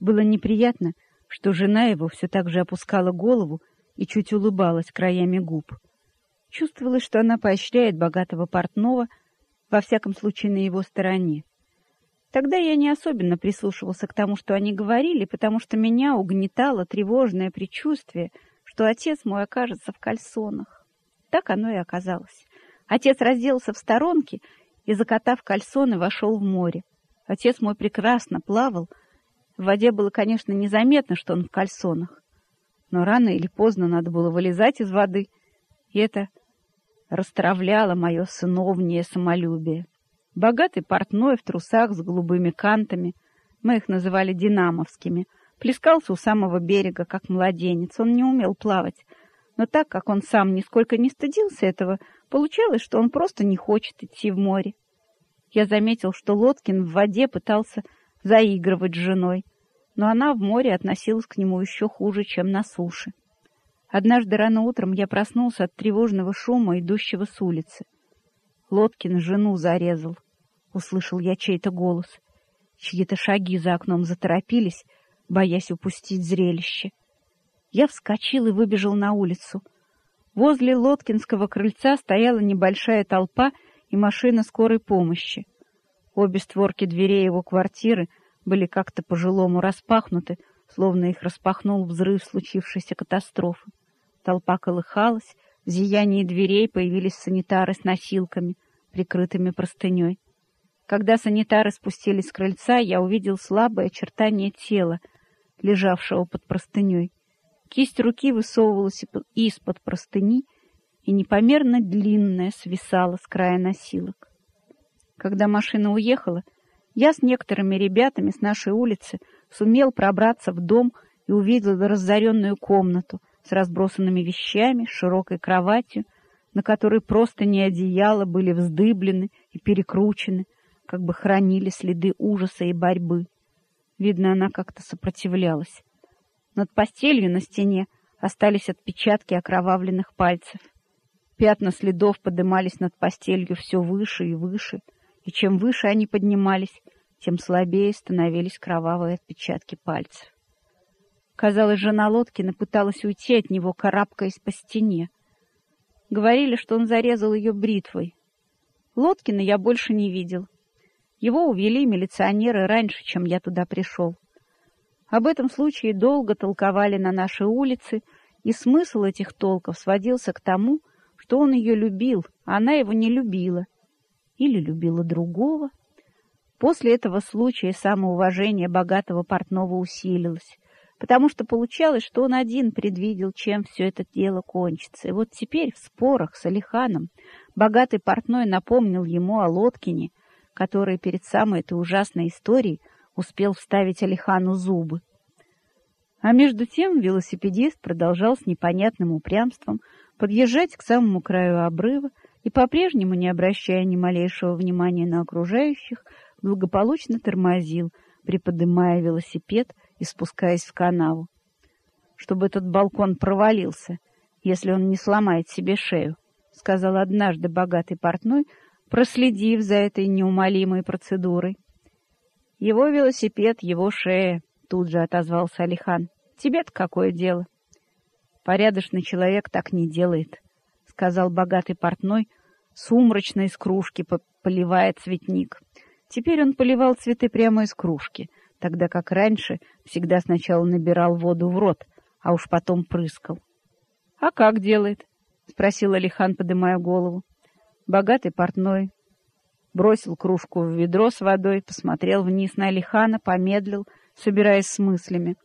Было неприятно, что жена его все так же опускала голову и чуть улыбалась краями губ. Чувствовалось, что она поощряет богатого портного, во всяком случае на его стороне. Тогда я не особенно прислушивался к тому, что они говорили, потому что меня угнетало тревожное предчувствие, что отец мой окажется в кальсонах. Так оно и оказалось. Отец разделся в сторонке и, закатав кальсоны, вошел в море. Отец мой прекрасно плавал. В воде было, конечно, незаметно, что он в кальсонах. Но рано или поздно надо было вылезать из воды, и это расстравляло мое сыновнее самолюбие. Богатый портной в трусах с голубыми кантами, мы их называли динамовскими, плескался у самого берега, как младенец. Он не умел плавать, но так как он сам нисколько не стыдился этого, получалось, что он просто не хочет идти в море. Я заметил, что Лоткин в воде пытался заигрывать с женой, но она в море относилась к нему еще хуже, чем на суше. Однажды рано утром я проснулся от тревожного шума, идущего с улицы. Лоткин жену зарезал. Услышал я чей-то голос. Чьи-то шаги за окном заторопились, боясь упустить зрелище. Я вскочил и выбежал на улицу. Возле Лоткинского крыльца стояла небольшая толпа и машина скорой помощи. Обе створки дверей его квартиры были как-то по-жилому распахнуты, словно их распахнул взрыв случившейся катастрофы. Толпа колыхалась, в зиянии дверей появились санитары с носилками, прикрытыми простыней. Когда санитары спустились с крыльца, я увидел слабое очертание тела, лежавшего под простыней. Кисть руки высовывалась из-под простыни и непомерно длинная свисала с края носилок. Когда машина уехала, я с некоторыми ребятами с нашей улицы сумел пробраться в дом и увидел разоренную комнату с разбросанными вещами, широкой кроватью, на которой просто не одеяла были вздыблены и перекручены, как бы хранили следы ужаса и борьбы. Видно, она как-то сопротивлялась. Над постелью на стене остались отпечатки окровавленных пальцев. Пятна следов поднимались над постелью все выше и выше, и чем выше они поднимались, тем слабее становились кровавые отпечатки пальцев. Казалось, жена Лоткина пыталась уйти от него, карабкаясь по стене. Говорили, что он зарезал ее бритвой. Лоткина я больше не видел. Его увели милиционеры раньше, чем я туда пришел. Об этом случае долго толковали на нашей улице, и смысл этих толков сводился к тому, что он ее любил, а она его не любила. Или любила другого. После этого случая самоуважение богатого портного усилилось, потому что получалось, что он один предвидел, чем все это дело кончится. И вот теперь в спорах с Алиханом богатый портной напомнил ему о Лоткине, который перед самой этой ужасной историей успел вставить Алихану зубы. А между тем велосипедист продолжал с непонятным упрямством подъезжать к самому краю обрыва и, по-прежнему не обращая ни малейшего внимания на окружающих, благополучно тормозил, приподнимая велосипед и спускаясь в канаву. Чтобы этот балкон провалился, если он не сломает себе шею, — сказал однажды богатый портной, проследив за этой неумолимой процедурой. Его велосипед, его шея, тут же отозвался Алихан. Тебе-то какое дело? Порядочный человек так не делает, сказал богатый портной, сумрачно из кружки поливая цветник. Теперь он поливал цветы прямо из кружки, тогда как раньше всегда сначала набирал воду в рот, а уж потом прыскал. — А как делает? — спросил Алихан, поднимая голову. Богатый портной бросил кружку в ведро с водой, посмотрел вниз на Алихана, помедлил, собираясь с мыслями.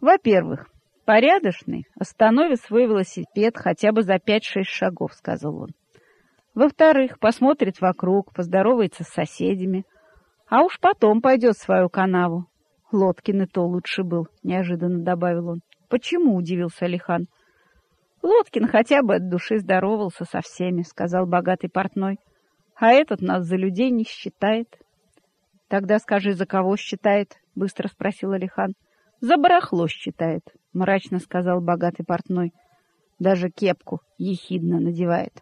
«Во-первых, порядочный остановит свой велосипед хотя бы за пять-шесть шагов», — сказал он. «Во-вторых, посмотрит вокруг, поздоровается с соседями, а уж потом пойдет в свою канаву. Лоткин и то лучше был», — неожиданно добавил он. «Почему?» — удивился Алихан. «Лоткин хотя бы от души здоровался со всеми», — сказал богатый портной. «А этот нас за людей не считает». «Тогда скажи, за кого считает?» — быстро спросил Алихан. «За барахло считает», — мрачно сказал богатый портной. «Даже кепку ехидно надевает».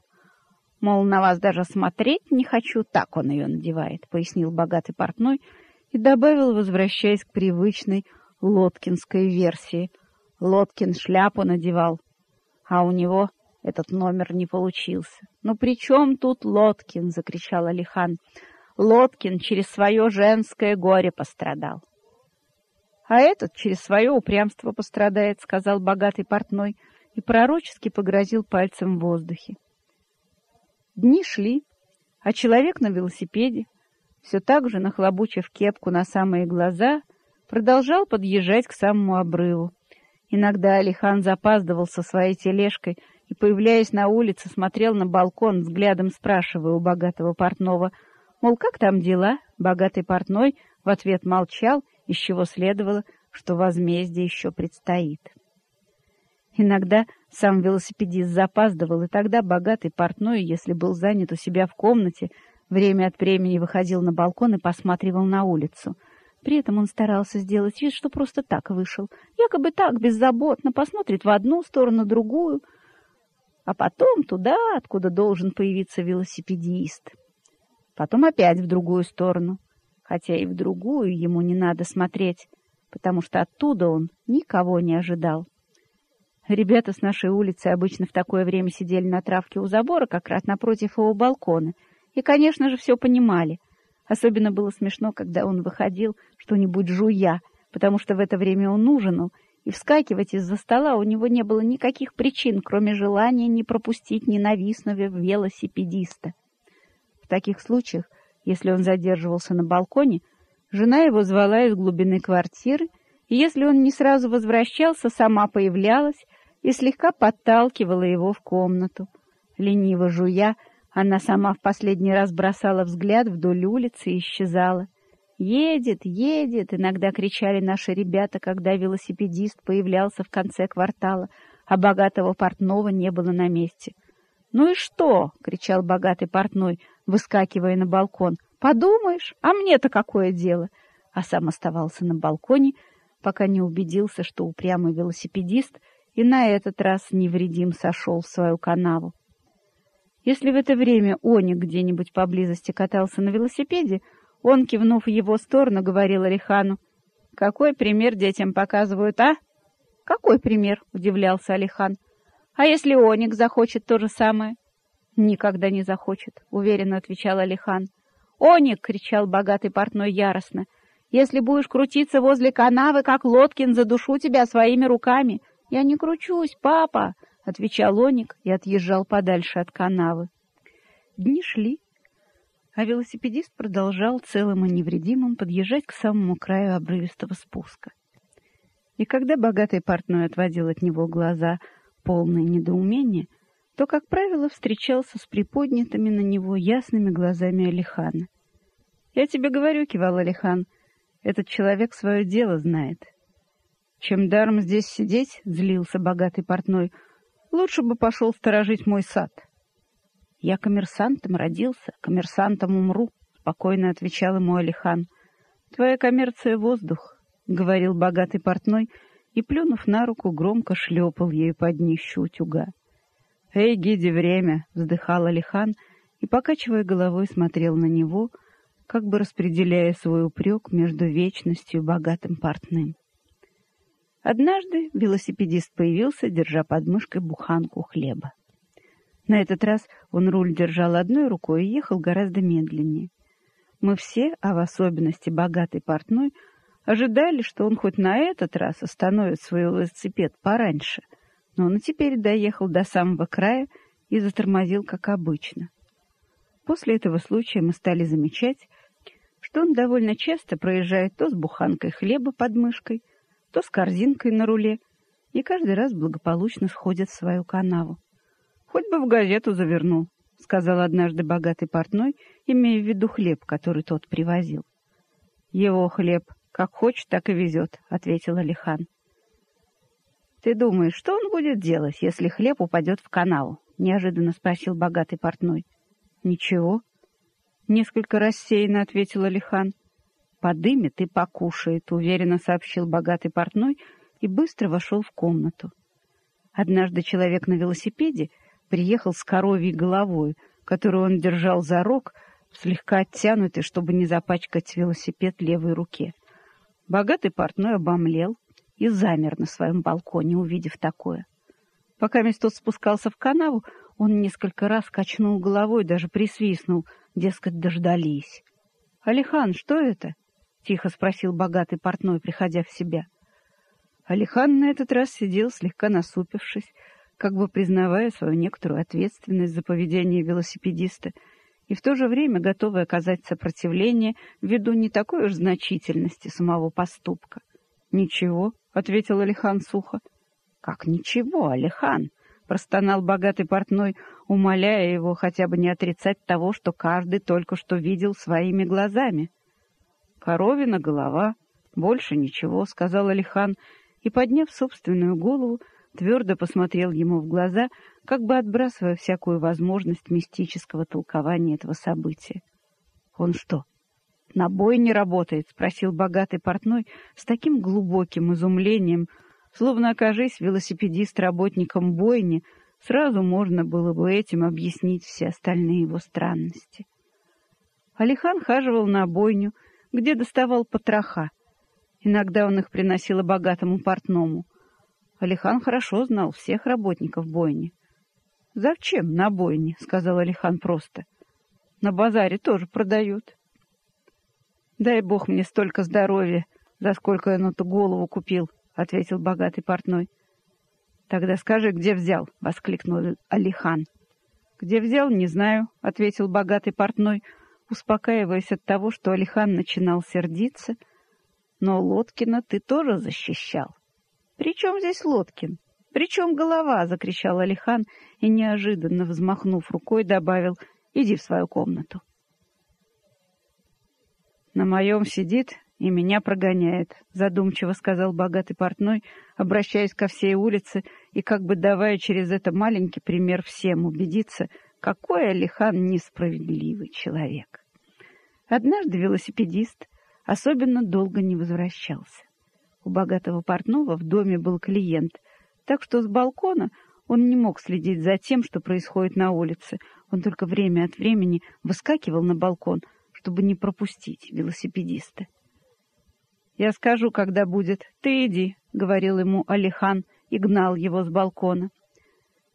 «Мол, на вас даже смотреть не хочу, так он ее надевает», — пояснил богатый портной, и добавил, возвращаясь к привычной лоткинской версии. Лоткин шляпу надевал, а у него этот номер не получился. «Ну при чем тут Лоткин?» — закричал Алихан. «Лоткин через свое женское горе пострадал». «А этот через свое упрямство пострадает», — сказал богатый портной и пророчески погрозил пальцем в воздухе. Дни шли, а человек на велосипеде, все так же нахлобучив кепку на самые глаза, продолжал подъезжать к самому обрыву. Иногда Алихан запаздывал со своей тележкой и, появляясь на улице, смотрел на балкон, взглядом спрашивая у богатого портного, мол, как там дела? Богатый портной в ответ молчал, из чего следовало, что возмездие еще предстоит. Иногда сам велосипедист запаздывал, и тогда богатый портной, если был занят у себя в комнате, время от времени выходил на балкон и посматривал на улицу — при этом он старался сделать вид, что просто так вышел. Якобы так, беззаботно, посмотрит в одну сторону, другую, а потом туда, откуда должен появиться велосипедист. Потом опять в другую сторону, хотя и в другую ему не надо смотреть, потому что оттуда он никого не ожидал. Ребята с нашей улицы обычно в такое время сидели на травке у забора, как раз напротив его балкона, и, конечно же, все понимали. Особенно было смешно, когда он выходил, что-нибудь жуя, потому что в это время он ужинал, и вскакивать из-за стола у него не было никаких причин, кроме желания не пропустить ненавистного велосипедиста. В таких случаях, если он задерживался на балконе, жена его звала из глубины квартиры, если он не сразу возвращался, сама появлялась и слегка подталкивала его в комнату. Лениво жуя, она сама в последний раз бросала взгляд вдоль улицы и исчезала. «Едет, едет!» — иногда кричали наши ребята, когда велосипедист появлялся в конце квартала, а богатого портного не было на месте. «Ну и что?» — кричал богатый портной, выскакивая на балкон. «Подумаешь, а мне-то какое дело?» А сам оставался на балконе, пока не убедился, что упрямый велосипедист и на этот раз невредим сошел в свою канаву. Если в это время Оник где-нибудь поблизости катался на велосипеде, он, кивнув в его сторону, говорил Алихану, «Какой пример детям показывают, а?» «Какой пример?» — удивлялся Алихан. «А если Оник захочет то же самое?» «Никогда не захочет», — уверенно отвечал Алихан. «Оник!» — кричал богатый портной яростно. «Если будешь крутиться возле канавы, как Лоткин, задушу тебя своими руками». «Я не кручусь, папа!» — отвечал Оник и отъезжал подальше от канавы. Дни шли, а велосипедист продолжал целым и невредимым подъезжать к самому краю обрывистого спуска. И когда богатый портной отводил от него глаза, полные недоумения, то, как правило, встречался с приподнятыми на него ясными глазами Алихана. «Я тебе говорю, — кивал Алихан, — этот человек свое дело знает». «Чем даром здесь сидеть, — злился богатый портной, — Лучше бы пошел сторожить мой сад. — Я коммерсантом родился, коммерсантом умру, — спокойно отвечал ему Алихан. — Твоя коммерция — воздух, — говорил богатый портной, и, плюнув на руку, громко шлепал ею под днищу утюга. — Эй, гиди, время! — вздыхал Алихан и, покачивая головой, смотрел на него, как бы распределяя свой упрек между вечностью и богатым портным. Однажды велосипедист появился, держа под мышкой буханку хлеба. На этот раз он руль держал одной рукой и ехал гораздо медленнее. Мы все, а в особенности богатый портной, ожидали, что он хоть на этот раз остановит свой велосипед пораньше, но он и теперь доехал до самого края и затормозил, как обычно. После этого случая мы стали замечать, что он довольно часто проезжает то с буханкой хлеба под мышкой, то с корзинкой на руле, и каждый раз благополучно сходят в свою канаву. «Хоть бы в газету завернул», — сказал однажды богатый портной, имея в виду хлеб, который тот привозил. «Его хлеб как хочет, так и везет», — ответил Алихан. «Ты думаешь, что он будет делать, если хлеб упадет в канаву?» — неожиданно спросил богатый портной. «Ничего», — несколько рассеянно ответил Алихан подымет и покушает, уверенно сообщил богатый портной и быстро вошел в комнату. Однажды человек на велосипеде приехал с коровьей головой, которую он держал за рог, слегка оттянутой, чтобы не запачкать велосипед левой руке. Богатый портной обомлел и замер на своем балконе, увидев такое. Пока тот спускался в канаву, он несколько раз качнул головой, даже присвистнул, дескать, дождались. «Алихан, что это?» — тихо спросил богатый портной, приходя в себя. Алихан на этот раз сидел, слегка насупившись, как бы признавая свою некоторую ответственность за поведение велосипедиста и в то же время готовый оказать сопротивление ввиду не такой уж значительности самого поступка. «Ничего», — ответил Алихан сухо. «Как ничего, Алихан?» — простонал богатый портной, умоляя его хотя бы не отрицать того, что каждый только что видел своими глазами. «Коровина голова, больше ничего», — сказал Алихан, и, подняв собственную голову, твердо посмотрел ему в глаза, как бы отбрасывая всякую возможность мистического толкования этого события. «Он что, на бой не работает?» — спросил богатый портной с таким глубоким изумлением, словно, окажись велосипедист работником бойни, сразу можно было бы этим объяснить все остальные его странности. Алихан хаживал на бойню, где доставал потроха. Иногда он их приносил богатому портному — Алихан хорошо знал всех работников бойни. «Зачем на бойне?» — сказал Алихан просто. «На базаре тоже продают». «Дай бог мне столько здоровья, за сколько я на ту голову купил», — ответил богатый портной. «Тогда скажи, где взял?» — воскликнул Алихан. «Где взял, не знаю», — ответил богатый портной, успокаиваясь от того, что Алихан начинал сердиться. «Но Лоткина ты тоже защищал». «При чем здесь Лоткин? При чем голова?» — закричал Алихан и, неожиданно взмахнув рукой, добавил «Иди в свою комнату». «На моем сидит и меня прогоняет», — задумчиво сказал богатый портной, обращаясь ко всей улице и как бы давая через это маленький пример всем убедиться, какой Алихан несправедливый человек. Однажды велосипедист особенно долго не возвращался. У богатого портного в доме был клиент, так что с балкона он не мог следить за тем, что происходит на улице. Он только время от времени выскакивал на балкон, чтобы не пропустить велосипедиста. «Я скажу, когда будет. Ты иди», — говорил ему Алихан и гнал его с балкона.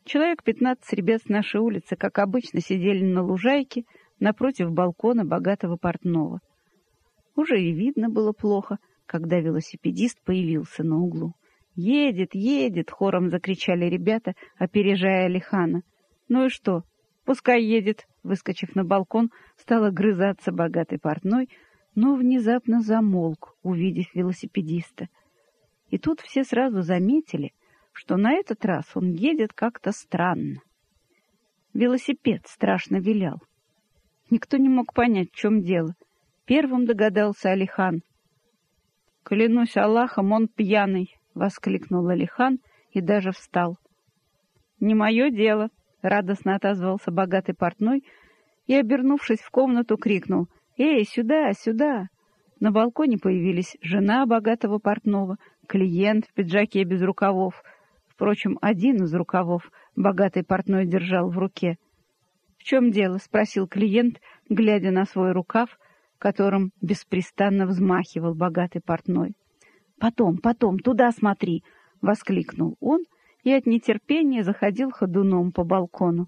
Человек пятнадцать ребят с нашей улицы, как обычно, сидели на лужайке напротив балкона богатого портного. Уже и видно было плохо — когда велосипедист появился на углу. «Едет, едет!» — хором закричали ребята, опережая Алихана. «Ну и что? Пускай едет!» Выскочив на балкон, стала грызаться богатый портной, но внезапно замолк, увидев велосипедиста. И тут все сразу заметили, что на этот раз он едет как-то странно. Велосипед страшно вилял. Никто не мог понять, в чем дело. Первым догадался Алихан. «Клянусь Аллахом, он пьяный!» — воскликнул Алихан и даже встал. «Не мое дело!» — радостно отозвался богатый портной и, обернувшись в комнату, крикнул «Эй, сюда, сюда!» На балконе появились жена богатого портного, клиент в пиджаке без рукавов. Впрочем, один из рукавов богатый портной держал в руке. «В чем дело?» — спросил клиент, глядя на свой рукав, которым беспрестанно взмахивал богатый портной. «Потом, потом, туда смотри!» — воскликнул он и от нетерпения заходил ходуном по балкону.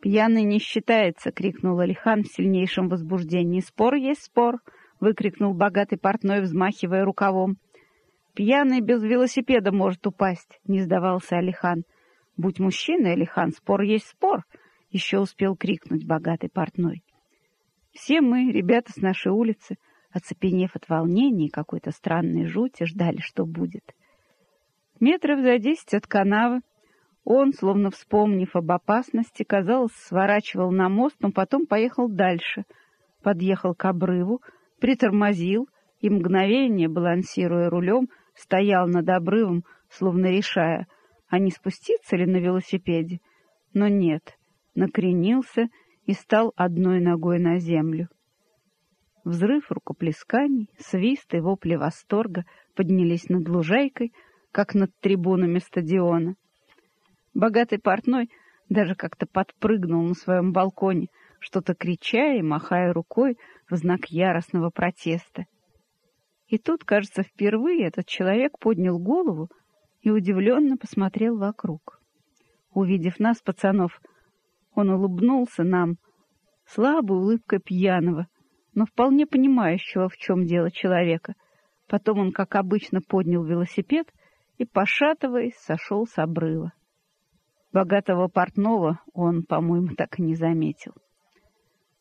«Пьяный не считается!» — крикнул Алихан в сильнейшем возбуждении. «Спор есть спор!» — выкрикнул богатый портной, взмахивая рукавом. «Пьяный без велосипеда может упасть!» — не сдавался Алихан. «Будь мужчиной, Алихан, спор есть спор!» — еще успел крикнуть богатый портной. Все мы, ребята с нашей улицы, оцепенев от волнения и какой-то странной жути, ждали, что будет. Метров за десять от канавы он, словно вспомнив об опасности, казалось, сворачивал на мост, но потом поехал дальше, подъехал к обрыву, притормозил и мгновение, балансируя рулем, стоял над обрывом, словно решая, а не спуститься ли на велосипеде. Но нет, накренился и стал одной ногой на землю. Взрыв рукоплесканий, свист и вопли восторга поднялись над лужайкой, как над трибунами стадиона. Богатый портной даже как-то подпрыгнул на своем балконе, что-то крича и махая рукой в знак яростного протеста. И тут, кажется, впервые этот человек поднял голову и удивленно посмотрел вокруг. Увидев нас, пацанов, он улыбнулся нам слабой улыбкой пьяного, но вполне понимающего, в чем дело человека. Потом он, как обычно, поднял велосипед и, пошатываясь, сошел с обрыва. Богатого портного он, по-моему, так и не заметил.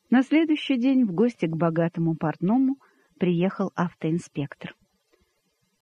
На следующий день в гости к богатому портному приехал автоинспектор.